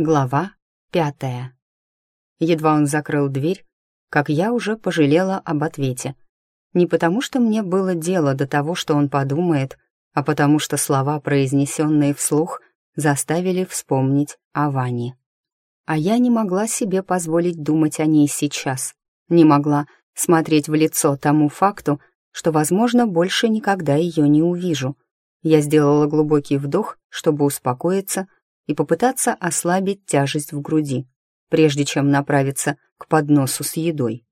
Глава пятая. Едва он закрыл дверь, как я уже пожалела об ответе. Не потому, что мне было дело до того, что он подумает, а потому что слова, произнесенные вслух, заставили вспомнить о Ване. А я не могла себе позволить думать о ней сейчас, не могла смотреть в лицо тому факту, что, возможно, больше никогда ее не увижу. Я сделала глубокий вдох, чтобы успокоиться, и попытаться ослабить тяжесть в груди, прежде чем направиться к подносу с едой.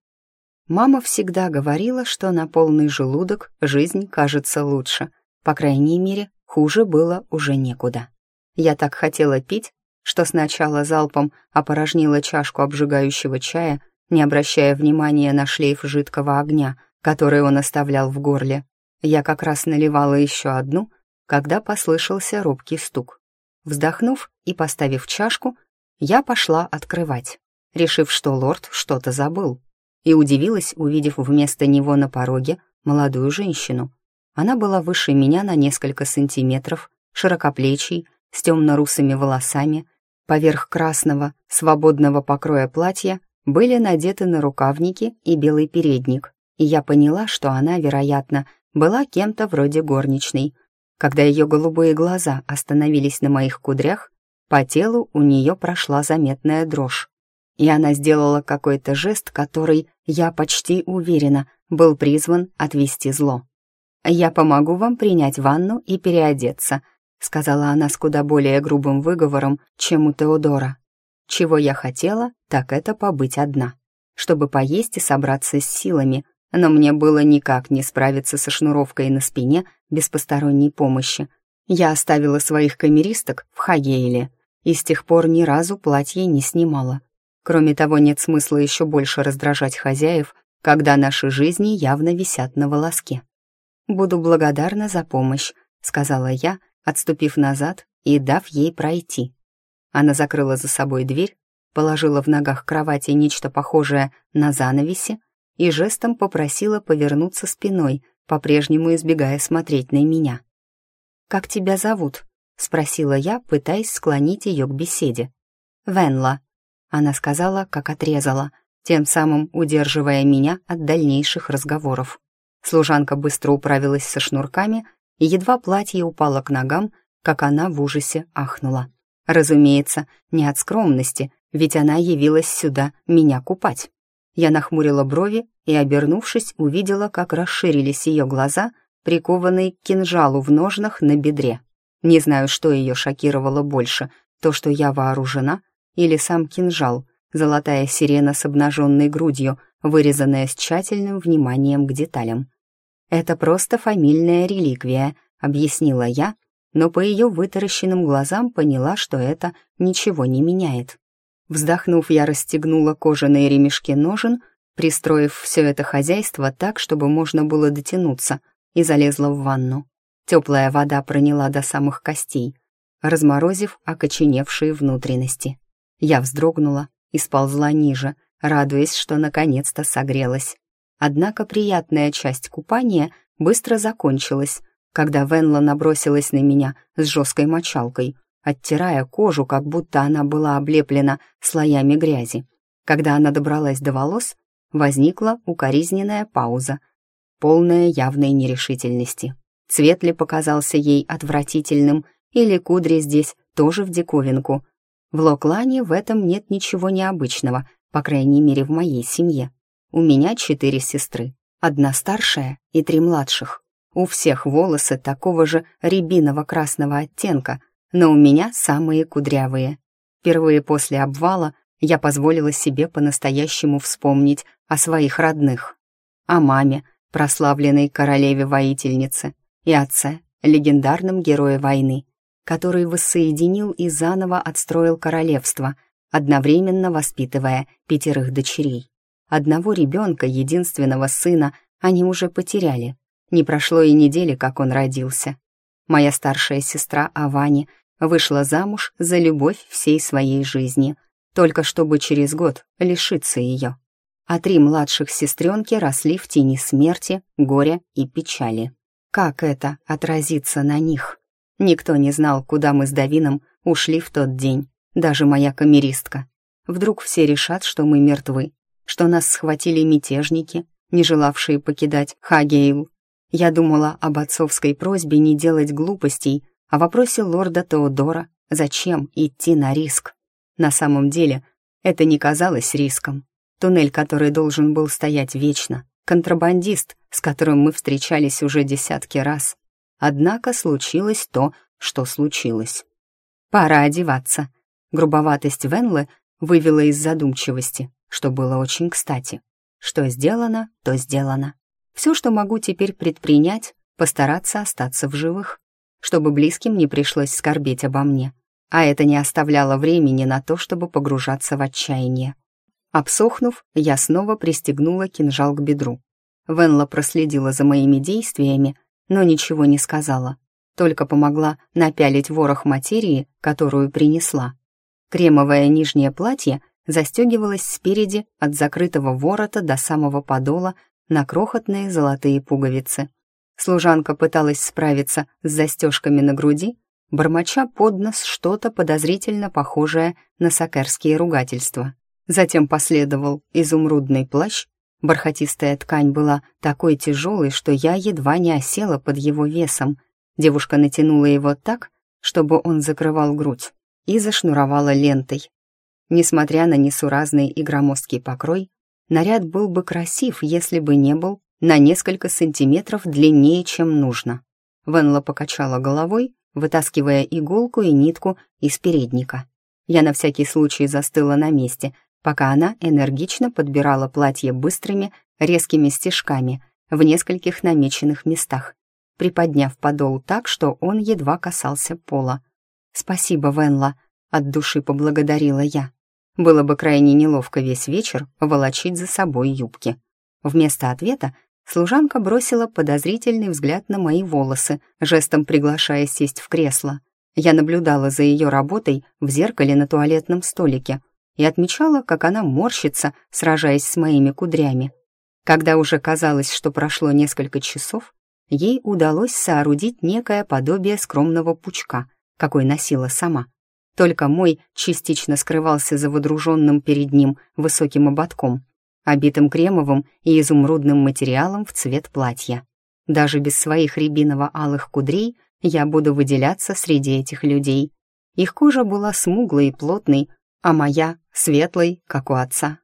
Мама всегда говорила, что на полный желудок жизнь кажется лучше. По крайней мере, хуже было уже некуда. Я так хотела пить, что сначала залпом опорожнила чашку обжигающего чая, не обращая внимания на шлейф жидкого огня, который он оставлял в горле. Я как раз наливала еще одну, когда послышался робкий стук. Вздохнув и поставив чашку, я пошла открывать, решив, что лорд что-то забыл, и удивилась, увидев вместо него на пороге молодую женщину. Она была выше меня на несколько сантиметров, широкоплечий, с темно-русыми волосами, поверх красного, свободного покроя платья были надеты на рукавники и белый передник, и я поняла, что она, вероятно, была кем-то вроде горничной — когда ее голубые глаза остановились на моих кудрях, по телу у нее прошла заметная дрожь. И она сделала какой-то жест, который, я почти уверена, был призван отвести зло. «Я помогу вам принять ванну и переодеться», сказала она с куда более грубым выговором, чем у Теодора. «Чего я хотела, так это побыть одна, чтобы поесть и собраться с силами, но мне было никак не справиться со шнуровкой на спине без посторонней помощи. Я оставила своих камеристок в Хагейле и с тех пор ни разу платье не снимала. Кроме того, нет смысла еще больше раздражать хозяев, когда наши жизни явно висят на волоске. «Буду благодарна за помощь», — сказала я, отступив назад и дав ей пройти. Она закрыла за собой дверь, положила в ногах кровати нечто похожее на занавеси и жестом попросила повернуться спиной, по-прежнему избегая смотреть на меня. «Как тебя зовут?» — спросила я, пытаясь склонить ее к беседе. «Венла», — она сказала, как отрезала, тем самым удерживая меня от дальнейших разговоров. Служанка быстро управилась со шнурками, и едва платье упало к ногам, как она в ужасе ахнула. Разумеется, не от скромности, ведь она явилась сюда меня купать. Я нахмурила брови и, обернувшись, увидела, как расширились ее глаза, прикованные к кинжалу в ножнах на бедре. Не знаю, что ее шокировало больше, то, что я вооружена, или сам кинжал, золотая сирена с обнаженной грудью, вырезанная с тщательным вниманием к деталям. «Это просто фамильная реликвия», — объяснила я, но по ее вытаращенным глазам поняла, что это ничего не меняет. Вздохнув, я расстегнула кожаные ремешки ножен, пристроив все это хозяйство так, чтобы можно было дотянуться, и залезла в ванну. Теплая вода проняла до самых костей, разморозив окоченевшие внутренности. Я вздрогнула и сползла ниже, радуясь, что наконец-то согрелась. Однако приятная часть купания быстро закончилась, когда Венла набросилась на меня с жесткой мочалкой, оттирая кожу, как будто она была облеплена слоями грязи. Когда она добралась до волос, возникла укоризненная пауза, полная явной нерешительности. Цвет ли показался ей отвратительным, или кудри здесь тоже в диковинку. В Локлане в этом нет ничего необычного, по крайней мере в моей семье. У меня четыре сестры, одна старшая и три младших. У всех волосы такого же рябиново-красного оттенка, но у меня самые кудрявые. Впервые после обвала я позволила себе по-настоящему вспомнить о своих родных, о маме, прославленной королеве-воительнице, и отце, легендарном герое войны, который воссоединил и заново отстроил королевство, одновременно воспитывая пятерых дочерей. Одного ребенка, единственного сына, они уже потеряли. Не прошло и недели, как он родился. Моя старшая сестра Авани вышла замуж за любовь всей своей жизни, только чтобы через год лишиться ее. А три младших сестренки росли в тени смерти, горя и печали. Как это отразится на них? Никто не знал, куда мы с Давином ушли в тот день. даже моя камеристка. Вдруг все решат, что мы мертвы, что нас схватили мятежники, не желавшие покидать Хагейл. Я думала об отцовской просьбе не делать глупостей, о вопросе лорда Теодора, зачем идти на риск. На самом деле, это не казалось риском. Туннель, который должен был стоять вечно, контрабандист, с которым мы встречались уже десятки раз. Однако случилось то, что случилось. «Пора одеваться». Грубоватость Венлы вывела из задумчивости, что было очень кстати. Что сделано, то сделано. Все, что могу теперь предпринять, постараться остаться в живых, чтобы близким не пришлось скорбеть обо мне. А это не оставляло времени на то, чтобы погружаться в отчаяние. Обсохнув, я снова пристегнула кинжал к бедру. Венла проследила за моими действиями, но ничего не сказала, только помогла напялить ворох материи, которую принесла. Кремовое нижнее платье застегивалось спереди от закрытого ворота до самого подола на крохотные золотые пуговицы. Служанка пыталась справиться с застежками на груди, бормоча под нос что-то подозрительно похожее на сакерские ругательства. Затем последовал изумрудный плащ, бархатистая ткань была такой тяжелой, что я едва не осела под его весом. Девушка натянула его так, чтобы он закрывал грудь, и зашнуровала лентой. Несмотря на несуразный и громоздкий покрой, наряд был бы красив, если бы не был на несколько сантиметров длиннее, чем нужно. Венла покачала головой, вытаскивая иголку и нитку из передника. Я на всякий случай застыла на месте, пока она энергично подбирала платье быстрыми, резкими стежками в нескольких намеченных местах, приподняв подол так, что он едва касался пола. «Спасибо, Венла», — от души поблагодарила я. Было бы крайне неловко весь вечер волочить за собой юбки. Вместо ответа служанка бросила подозрительный взгляд на мои волосы, жестом приглашая сесть в кресло. Я наблюдала за ее работой в зеркале на туалетном столике и отмечала, как она морщится, сражаясь с моими кудрями. Когда уже казалось, что прошло несколько часов, ей удалось соорудить некое подобие скромного пучка, какой носила сама. Только мой частично скрывался за водруженным перед ним высоким ободком, обитым кремовым и изумрудным материалом в цвет платья. Даже без своих рябиново-алых кудрей я буду выделяться среди этих людей. Их кожа была смуглой и плотной, а моя — светлой, как у отца.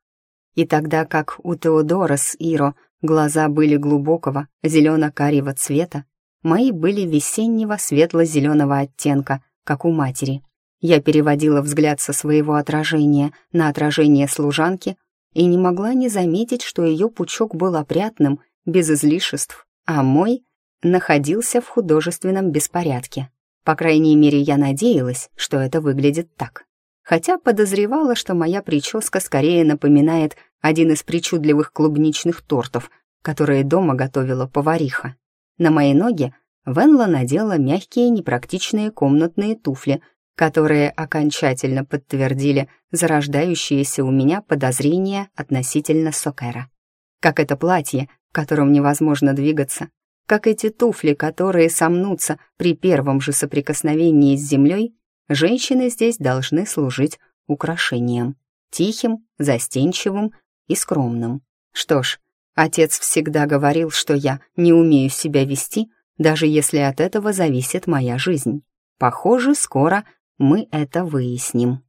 И тогда как у Теодора с Иро глаза были глубокого зелено-карего цвета, мои были весеннего светло-зеленого оттенка, как у матери. Я переводила взгляд со своего отражения на отражение служанки и не могла не заметить, что ее пучок был опрятным, без излишеств, а мой находился в художественном беспорядке. По крайней мере, я надеялась, что это выглядит так. Хотя подозревала, что моя прическа скорее напоминает один из причудливых клубничных тортов, которые дома готовила повариха. На мои ноги Венла надела мягкие непрактичные комнатные туфли которые окончательно подтвердили зарождающиеся у меня подозрения относительно Сокера. Как это платье, в котором невозможно двигаться, как эти туфли, которые сомнутся при первом же соприкосновении с землей, женщины здесь должны служить украшением, тихим, застенчивым и скромным. Что ж, отец всегда говорил, что я не умею себя вести, даже если от этого зависит моя жизнь. Похоже, скоро мы это выясним.